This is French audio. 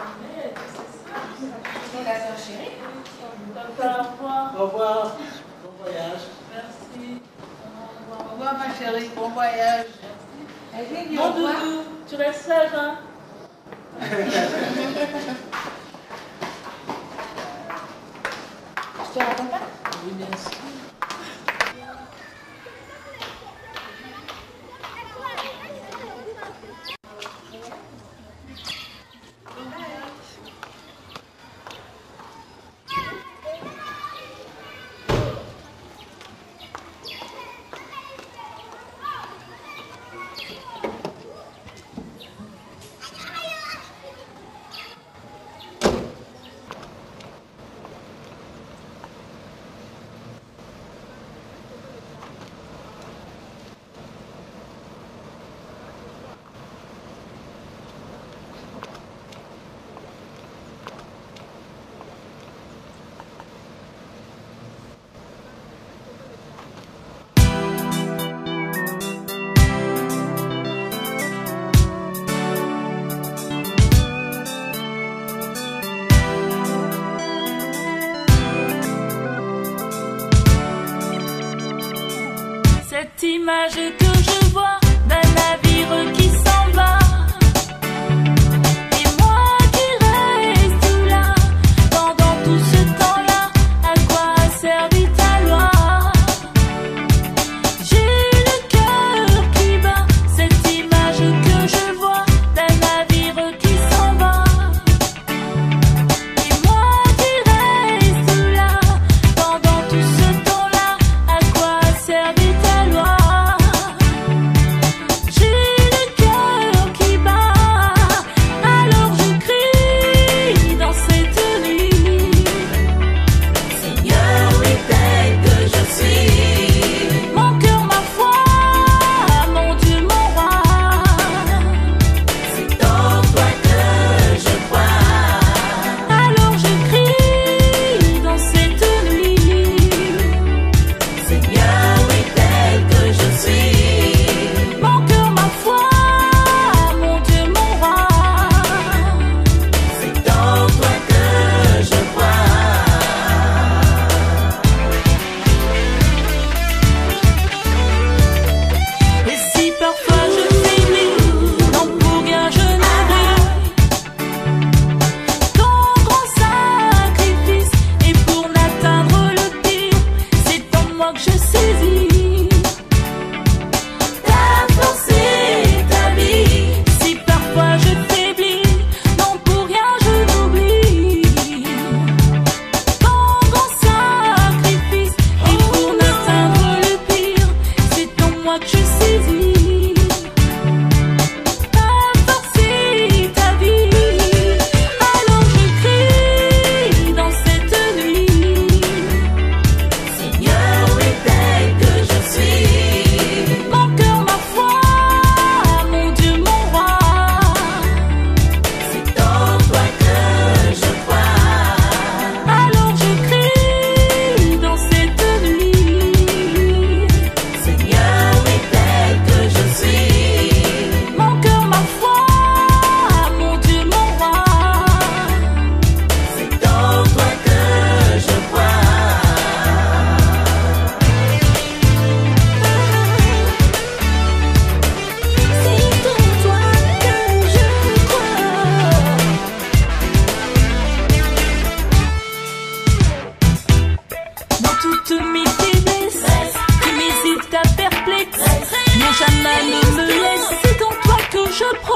journée, c'est ça. C'est la soeur chérie. Papa, au revoir. Au revoir. Bon voyage. Merci. Au revoir. Au revoir ma chérie, bon voyage. Au revoir. doudou, tu restes sage, hein? Je te raconte pas? Oui, bien sûr. Image Jamais ne me laisse, c'est en toi que je prends.